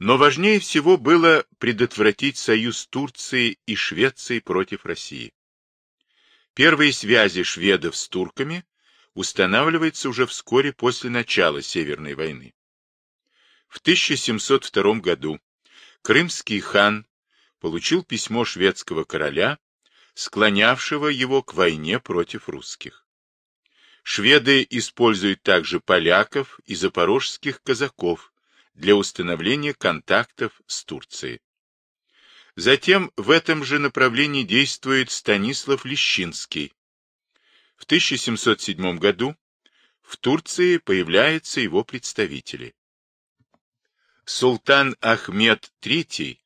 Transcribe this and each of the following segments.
Но важнее всего было предотвратить союз Турции и Швеции против России. Первые связи шведов с турками устанавливаются уже вскоре после начала Северной войны. В 1702 году крымский хан получил письмо шведского короля, склонявшего его к войне против русских. Шведы используют также поляков и запорожских казаков для установления контактов с Турцией. Затем в этом же направлении действует Станислав Лещинский. В 1707 году в Турции появляются его представители. Султан Ахмед III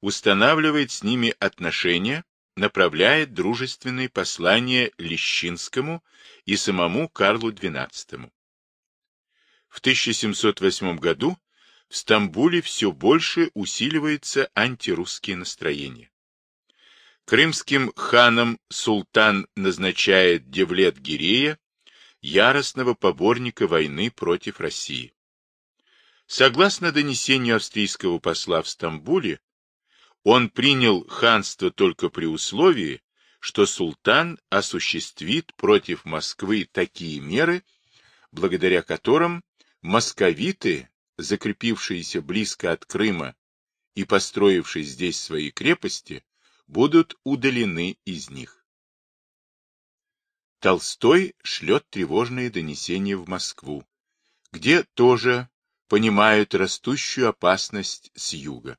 устанавливает с ними отношения, направляет дружественные послания Лещинскому и самому Карлу XII. В 1708 году в Стамбуле все больше усиливается антирусские настроения. Крымским ханом султан назначает Девлет-Гирея, яростного поборника войны против России. Согласно донесению австрийского посла в Стамбуле, он принял ханство только при условии, что султан осуществит против Москвы такие меры, благодаря которым московиты закрепившиеся близко от Крыма и построившие здесь свои крепости, будут удалены из них. Толстой шлет тревожные донесения в Москву, где тоже понимают растущую опасность с юга.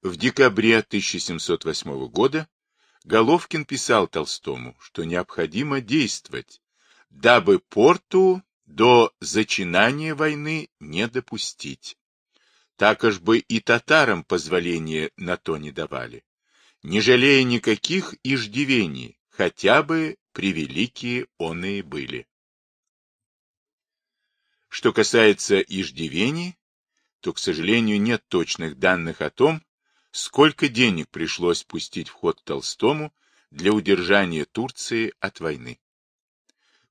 В декабре 1708 года Головкин писал Толстому, что необходимо действовать, дабы порту до зачинания войны не допустить. Так аж бы и татарам позволения на то не давали, не жалея никаких иждивений, хотя бы превеликие оные были. Что касается иждивений, то, к сожалению, нет точных данных о том, сколько денег пришлось пустить в ход Толстому для удержания Турции от войны.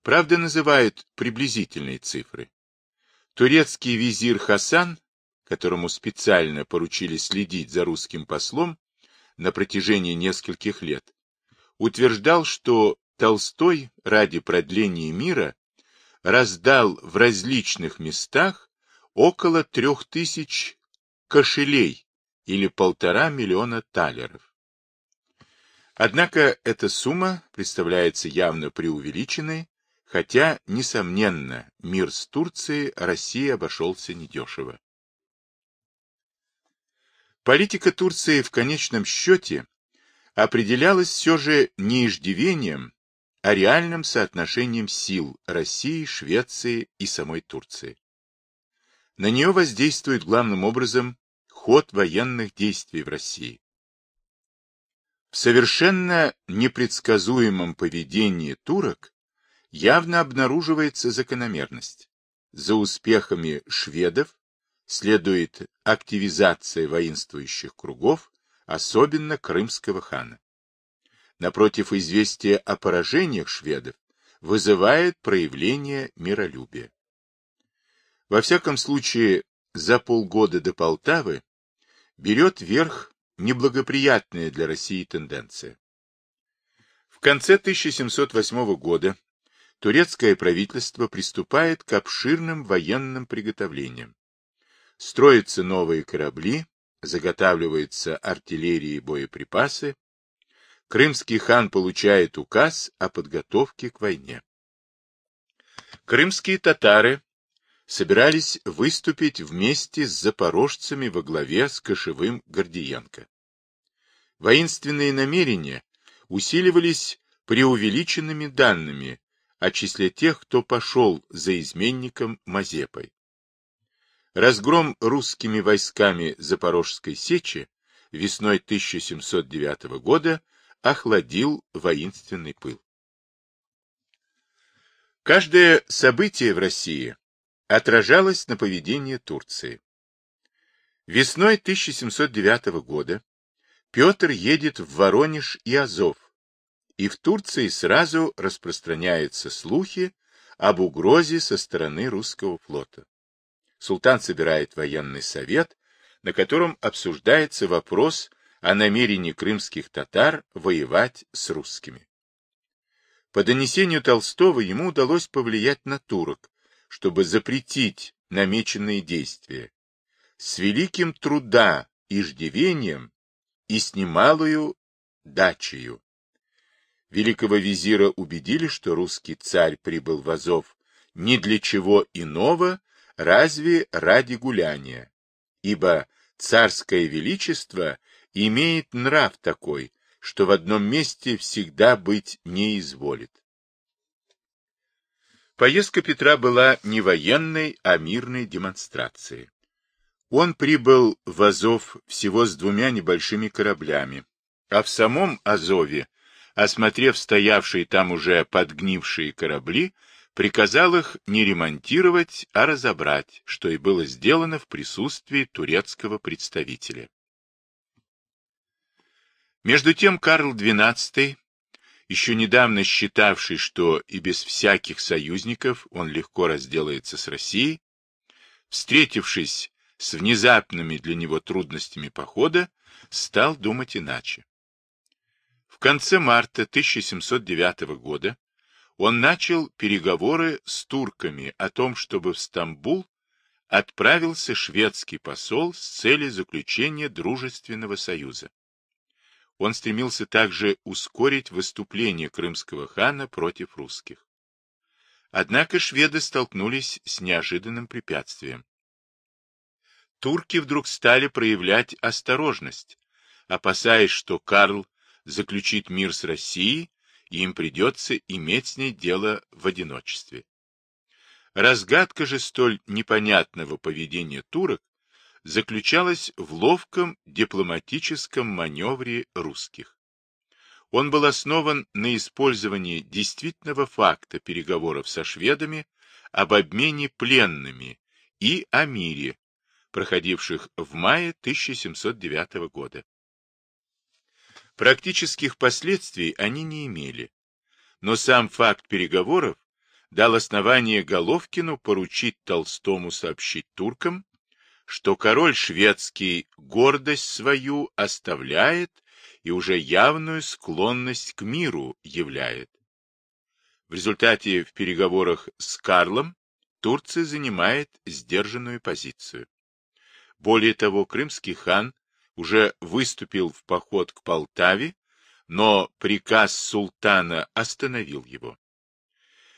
Правда, называют приблизительные цифры. Турецкий визирь Хасан, которому специально поручили следить за русским послом на протяжении нескольких лет, утверждал, что Толстой ради продления мира раздал в различных местах около трех тысяч кошелей или полтора миллиона талеров. Однако эта сумма представляется явно преувеличенной Хотя, несомненно, мир с Турцией России обошелся недешево. Политика Турции в конечном счете определялась все же не иждивением, а реальным соотношением сил России, Швеции и самой Турции. На нее воздействует главным образом ход военных действий в России. В совершенно непредсказуемом поведении турок явно обнаруживается закономерность. За успехами шведов следует активизация воинствующих кругов, особенно крымского хана. Напротив, известия о поражениях шведов вызывает проявление миролюбия. Во всяком случае, за полгода до Полтавы берет верх неблагоприятная для России тенденция. В конце 1708 года турецкое правительство приступает к обширным военным приготовлениям. Строятся новые корабли, заготавливается артиллерия и боеприпасы. Крымский хан получает указ о подготовке к войне. Крымские татары собирались выступить вместе с запорожцами во главе с Кошевым Гордиенко. Воинственные намерения усиливались преувеличенными данными о числе тех, кто пошел за изменником Мазепой. Разгром русскими войсками Запорожской сечи весной 1709 года охладил воинственный пыл. Каждое событие в России отражалось на поведении Турции. Весной 1709 года Петр едет в Воронеж и Азов, и в Турции сразу распространяются слухи об угрозе со стороны русского флота. Султан собирает военный совет, на котором обсуждается вопрос о намерении крымских татар воевать с русскими. По донесению Толстого ему удалось повлиять на турок, чтобы запретить намеченные действия, с великим труда иждивением и с немалую дачею. Великого визира убедили, что русский царь прибыл в Азов ни для чего иного, разве ради гуляния, ибо царское величество имеет нрав такой, что в одном месте всегда быть не изволит. Поездка Петра была не военной, а мирной демонстрацией. Он прибыл в Азов всего с двумя небольшими кораблями, а в самом Азове, осмотрев стоявшие там уже подгнившие корабли, приказал их не ремонтировать, а разобрать, что и было сделано в присутствии турецкого представителя. Между тем Карл XII, еще недавно считавший, что и без всяких союзников он легко разделается с Россией, встретившись с внезапными для него трудностями похода, стал думать иначе. Конце марта 1709 года он начал переговоры с турками о том, чтобы в Стамбул отправился шведский посол с целью заключения дружественного союза. Он стремился также ускорить выступление крымского хана против русских. Однако шведы столкнулись с неожиданным препятствием. Турки вдруг стали проявлять осторожность, опасаясь, что Карл заключит мир с Россией, и им придется иметь с ней дело в одиночестве. Разгадка же столь непонятного поведения турок заключалась в ловком дипломатическом маневре русских. Он был основан на использовании действительного факта переговоров со шведами об обмене пленными и о мире, проходивших в мае 1709 года. Практических последствий они не имели, но сам факт переговоров дал основание Головкину поручить Толстому сообщить туркам, что король шведский гордость свою оставляет и уже явную склонность к миру являет. В результате в переговорах с Карлом Турция занимает сдержанную позицию. Более того, крымский хан уже выступил в поход к Полтаве, но приказ султана остановил его.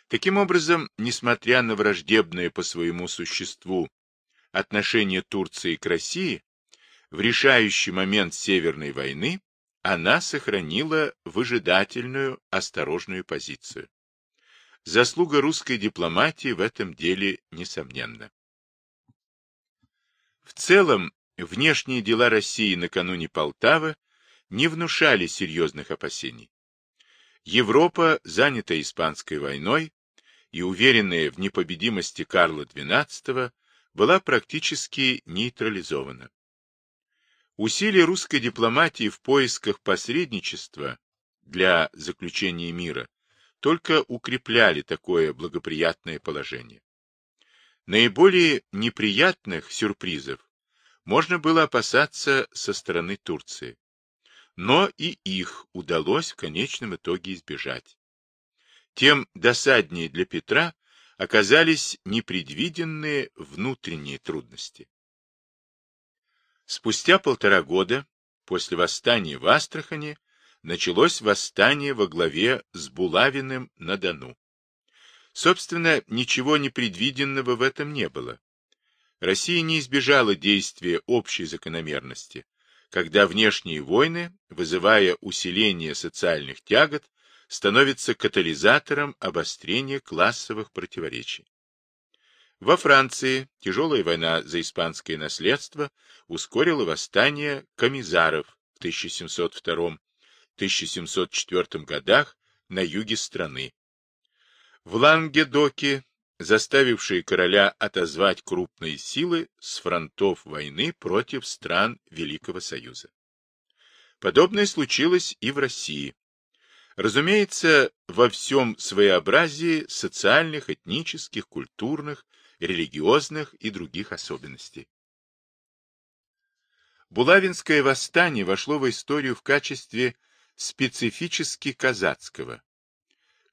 Таким образом, несмотря на враждебное по своему существу отношение Турции к России, в решающий момент Северной войны она сохранила выжидательную, осторожную позицию. Заслуга русской дипломатии в этом деле несомненна. В целом, внешние дела России накануне Полтавы не внушали серьезных опасений. Европа, занятая Испанской войной и уверенная в непобедимости Карла XII, была практически нейтрализована. Усилия русской дипломатии в поисках посредничества для заключения мира только укрепляли такое благоприятное положение. Наиболее неприятных сюрпризов можно было опасаться со стороны Турции, но и их удалось в конечном итоге избежать. Тем досаднее для Петра оказались непредвиденные внутренние трудности. Спустя полтора года после восстания в Астрахани началось восстание во главе с Булавиным на Дону. Собственно, ничего непредвиденного в этом не было. Россия не избежала действия общей закономерности, когда внешние войны, вызывая усиление социальных тягот, становится катализатором обострения классовых противоречий. Во Франции тяжелая война за испанское наследство ускорила восстание комиссаров в 1702-1704 годах на юге страны. В Лангедоке, заставившие короля отозвать крупные силы с фронтов войны против стран Великого Союза. Подобное случилось и в России. Разумеется, во всем своеобразии социальных, этнических, культурных, религиозных и других особенностей. Булавинское восстание вошло в историю в качестве специфически казацкого.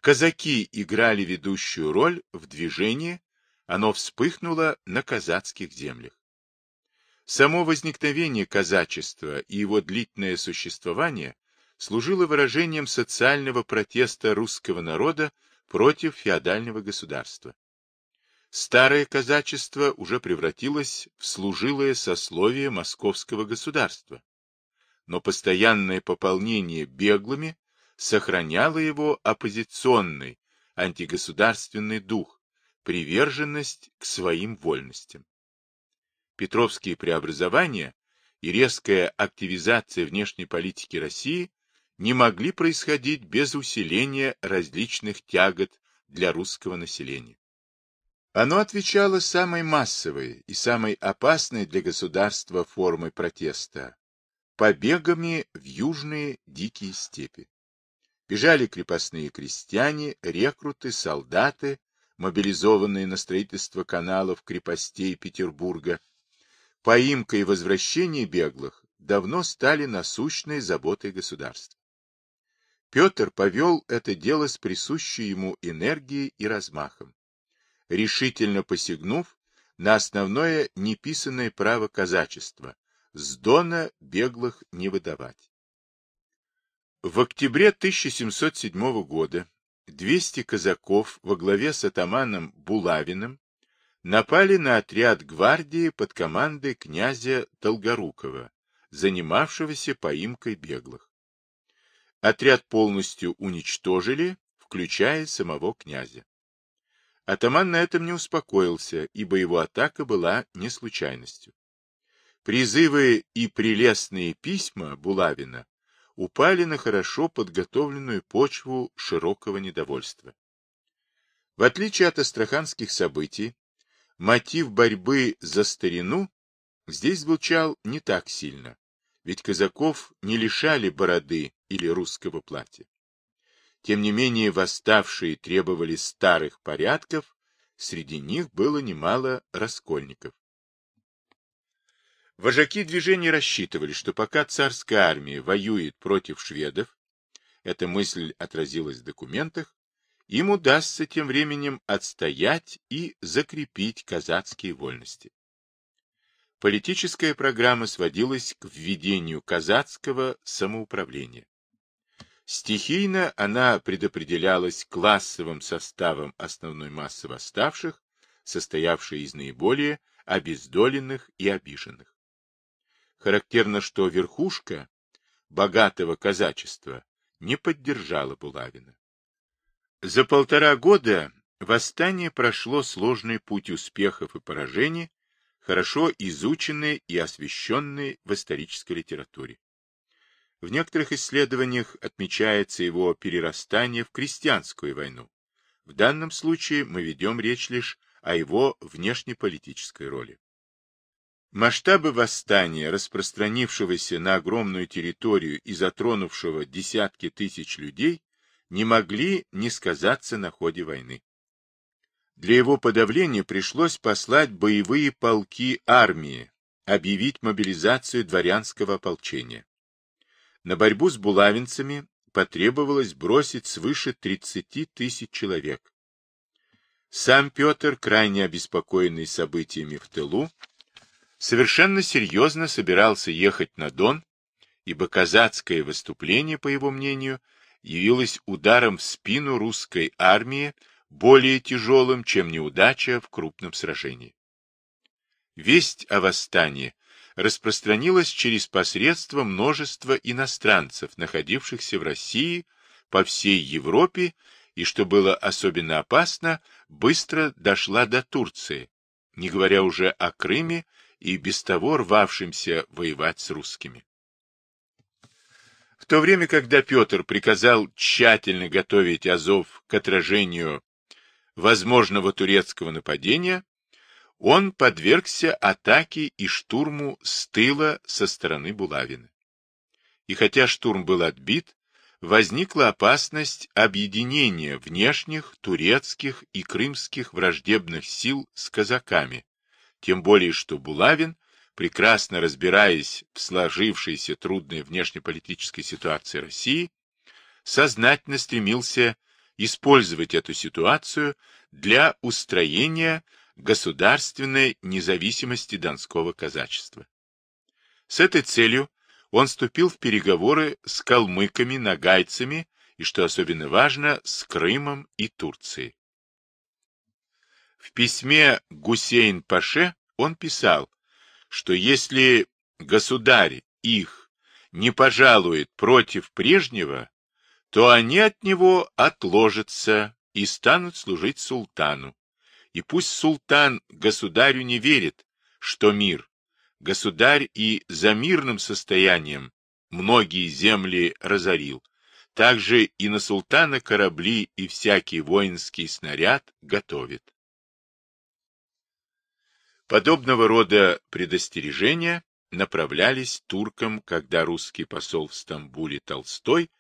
Казаки играли ведущую роль в движении, оно вспыхнуло на казацких землях. Само возникновение казачества и его длительное существование служило выражением социального протеста русского народа против феодального государства. Старое казачество уже превратилось в служилое сословие московского государства, но постоянное пополнение беглыми сохраняло его оппозиционный, антигосударственный дух, приверженность к своим вольностям. Петровские преобразования и резкая активизация внешней политики России не могли происходить без усиления различных тягот для русского населения. Оно отвечало самой массовой и самой опасной для государства формой протеста – побегами в южные дикие степи. Бежали крепостные крестьяне, рекруты, солдаты, мобилизованные на строительство каналов, крепостей Петербурга. Поимка и возвращение беглых давно стали насущной заботой государства. Петр повел это дело с присущей ему энергией и размахом решительно посягнув на основное неписанное право казачества – с дона беглых не выдавать. В октябре 1707 года 200 казаков во главе с атаманом Булавиным напали на отряд гвардии под командой князя Долгорукова, занимавшегося поимкой беглых. Отряд полностью уничтожили, включая самого князя. Атаман на этом не успокоился, ибо его атака была не случайностью. Призывы и прелестные письма Булавина упали на хорошо подготовленную почву широкого недовольства. В отличие от астраханских событий, мотив борьбы за старину здесь звучал не так сильно, ведь казаков не лишали бороды или русского платья. Тем не менее, восставшие требовали старых порядков, среди них было немало раскольников. Вожаки движения рассчитывали, что пока царская армия воюет против шведов, эта мысль отразилась в документах, им удастся тем временем отстоять и закрепить казацкие вольности. Политическая программа сводилась к введению казацкого самоуправления. Стихийно она предопределялась классовым составом основной массы восставших, состоявшей из наиболее обездоленных и обиженных. Характерно, что верхушка богатого казачества не поддержала Булавина. За полтора года восстание прошло сложный путь успехов и поражений, хорошо изученный и освещенный в исторической литературе. В некоторых исследованиях отмечается его перерастание в крестьянскую войну. В данном случае мы ведем речь лишь о его внешнеполитической роли. Масштабы восстания, распространившегося на огромную территорию и затронувшего десятки тысяч людей, не могли не сказаться на ходе войны. Для его подавления пришлось послать боевые полки армии, объявить мобилизацию дворянского ополчения. На борьбу с булавинцами потребовалось бросить свыше 30 тысяч человек. Сам Петр, крайне обеспокоенный событиями в тылу, совершенно серьезно собирался ехать на Дон, ибо казацкое выступление, по его мнению, явилось ударом в спину русской армии более тяжелым, чем неудача в крупном сражении. Весть о восстании распространилась через посредство множества иностранцев, находившихся в России, по всей Европе, и, что было особенно опасно, быстро дошла до Турции, не говоря уже о Крыме и без того рвавшимся воевать с русскими. В то время, когда Петр приказал тщательно готовить Азов к отражению возможного турецкого нападения, он подвергся атаке и штурму с тыла со стороны Булавина. И хотя штурм был отбит, возникла опасность объединения внешних турецких и крымских враждебных сил с казаками, тем более что Булавин прекрасно разбираясь в сложившейся трудной внешнеполитической ситуации России, сознательно стремился использовать эту ситуацию для устроения государственной независимости Донского казачества. С этой целью он вступил в переговоры с калмыками, нагайцами и, что особенно важно, с Крымом и Турцией. В письме Гусейн-Паше он писал, что если государь их не пожалует против прежнего, то они от него отложатся и станут служить султану. И пусть султан государю не верит, что мир, государь и за мирным состоянием многие земли разорил, также и на султана корабли и всякий воинский снаряд готовит. Подобного рода предостережения направлялись туркам, когда русский посол в Стамбуле Толстой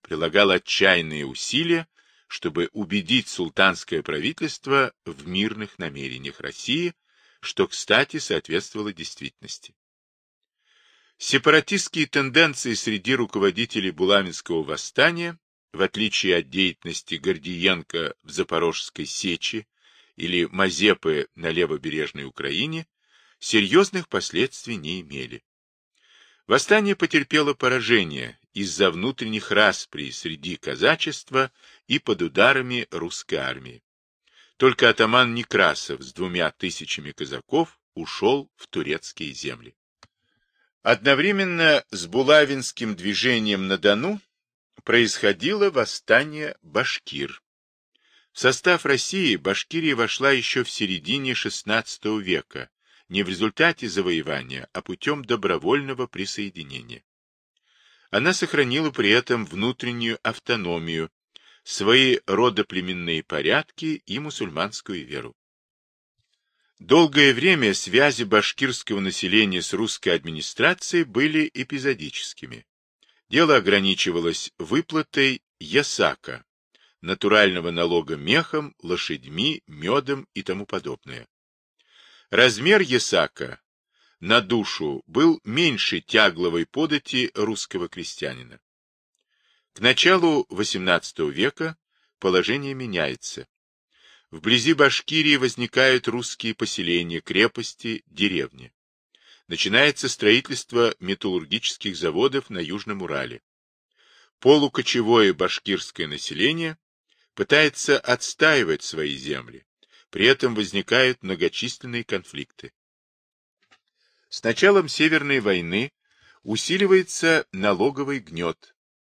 прилагал отчаянные усилия, чтобы убедить султанское правительство в мирных намерениях России, что, кстати, соответствовало действительности. Сепаратистские тенденции среди руководителей Буламинского восстания, в отличие от деятельности Гордиенко в Запорожской сечи или Мазепы на левобережной Украине, серьезных последствий не имели. Восстание потерпело поражение из-за внутренних расприй среди казачества и под ударами русской армии. Только атаман Некрасов с двумя тысячами казаков ушел в турецкие земли. Одновременно с булавинским движением на Дону происходило восстание башкир. В состав России Башкирия вошла еще в середине XVI века, не в результате завоевания, а путем добровольного присоединения. Она сохранила при этом внутреннюю автономию, свои родоплеменные порядки и мусульманскую веру. Долгое время связи башкирского населения с русской администрацией были эпизодическими. Дело ограничивалось выплатой ясака, натурального налога мехом, лошадьми, медом и тому подобное. Размер ясака на душу был меньше тягловой подати русского крестьянина. К началу XVIII века положение меняется. Вблизи Башкирии возникают русские поселения, крепости, деревни. Начинается строительство металлургических заводов на Южном Урале. Полукочевое башкирское население пытается отстаивать свои земли. При этом возникают многочисленные конфликты. С началом Северной войны усиливается налоговый гнет.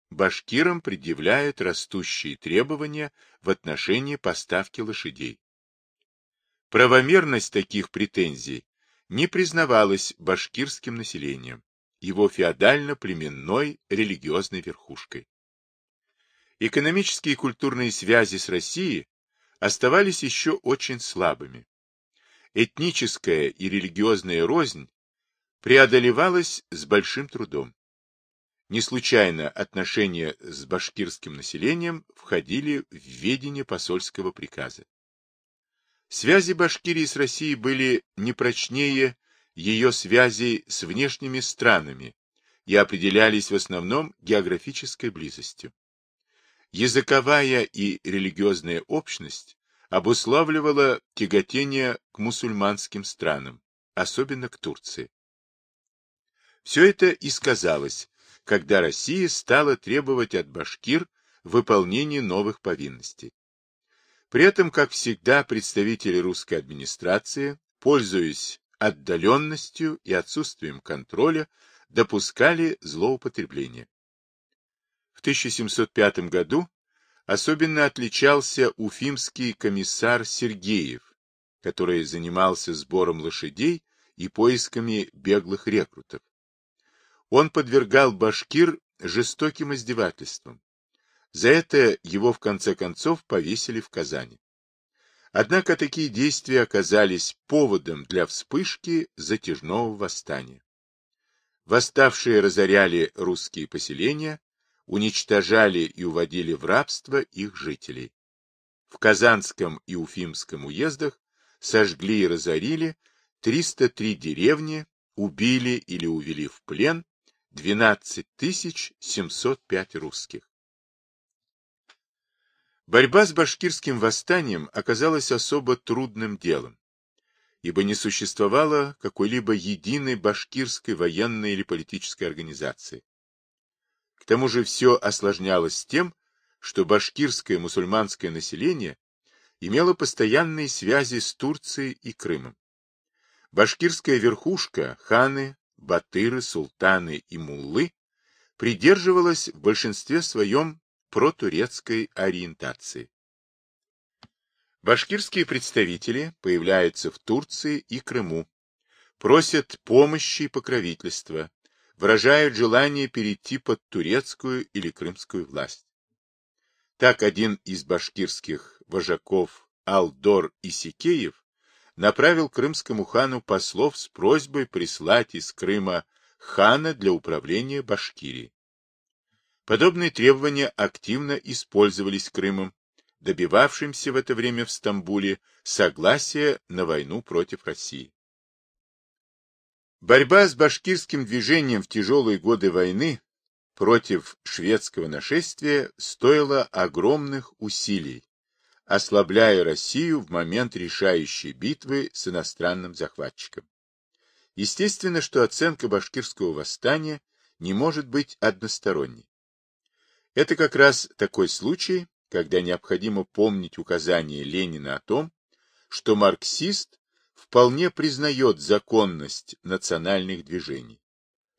Башкирам предъявляют растущие требования в отношении поставки лошадей. Правомерность таких претензий не признавалась башкирским населением, его феодально-племенной религиозной верхушкой. Экономические и культурные связи с Россией оставались еще очень слабыми. Этническая и религиозная рознь преодолевалась с большим трудом. Не случайно отношения с башкирским населением входили в ведение посольского приказа. Связи Башкирии с Россией были не прочнее ее связей с внешними странами и определялись в основном географической близостью языковая и религиозная общность обуславливала тяготение к мусульманским странам, особенно к Турции. Все это и сказалось, когда Россия стала требовать от башкир выполнения новых повинностей. При этом, как всегда, представители русской администрации, пользуясь отдаленностью и отсутствием контроля, допускали злоупотребление. В 1705 году особенно отличался уфимский комиссар Сергеев, который занимался сбором лошадей и поисками беглых рекрутов. Он подвергал башкир жестоким издевательствам. За это его в конце концов повесили в Казани. Однако такие действия оказались поводом для вспышки затяжного восстания. Восставшие разоряли русские поселения, уничтожали и уводили в рабство их жителей. В Казанском и Уфимском уездах сожгли и разорили 303 деревни, убили или увели в плен 12 705 русских. Борьба с башкирским восстанием оказалась особо трудным делом, ибо не существовало какой-либо единой башкирской военной или политической организации. К тому же все осложнялось тем, что башкирское мусульманское население имело постоянные связи с Турцией и Крымом. Башкирская верхушка, ханы, батыры, султаны и муллы, придерживалась в большинстве своем протурецкой ориентации. Башкирские представители появляются в Турции и Крыму, просят помощи и покровительства, выражают желание перейти под турецкую или крымскую власть. Так один из башкирских вожаков Алдор Исикеев направил крымскому хану послов с просьбой прислать из Крыма хана для управления Башкирией. Подобные требования активно использовались Крымом, добивавшимся в это время в Стамбуле согласия на войну против России. Борьба с башкирским движением в тяжелые годы войны против шведского нашествия стоила огромных усилий, ослабляя Россию в момент решающей битвы с иностранным захватчиком. Естественно, что оценка башкирского восстания не может быть односторонней. Это как раз такой случай, когда необходимо помнить указание Ленина о том, что марксист вполне признает законность национальных движений.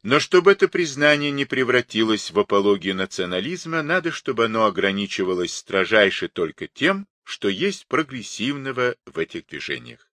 Но чтобы это признание не превратилось в апологию национализма, надо, чтобы оно ограничивалось строжайше только тем, что есть прогрессивного в этих движениях.